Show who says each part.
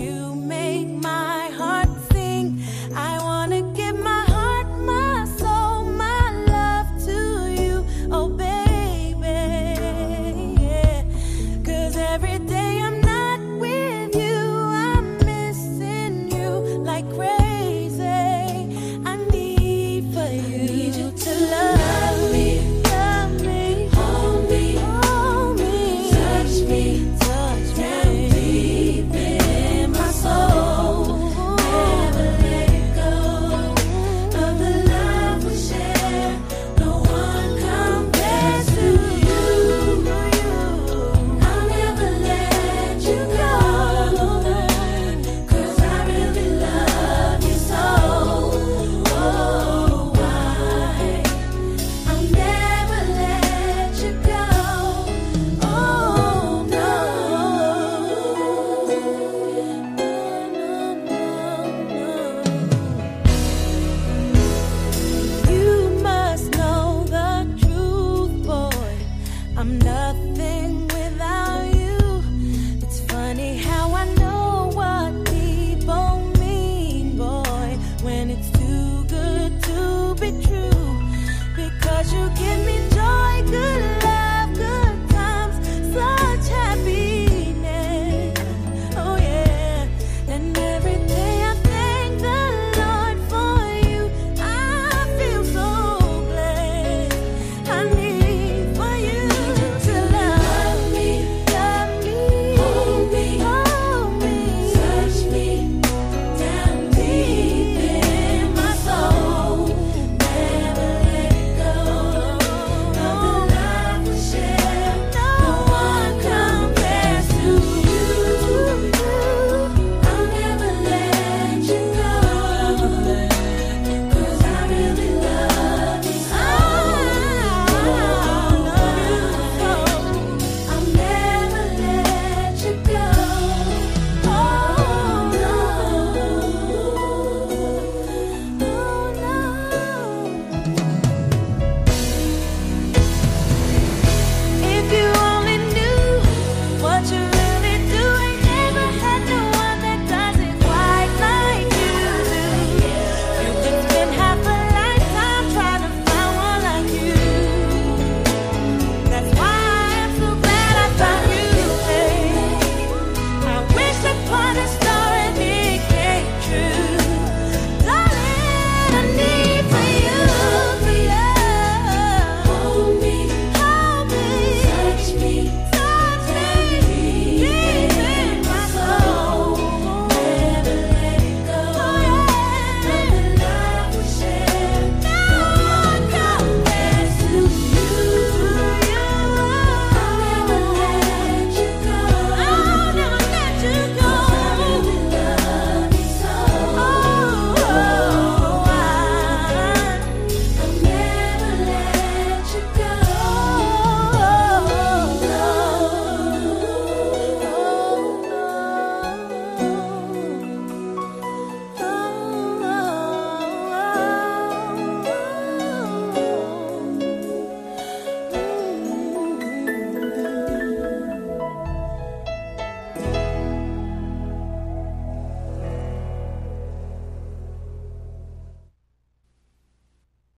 Speaker 1: You make my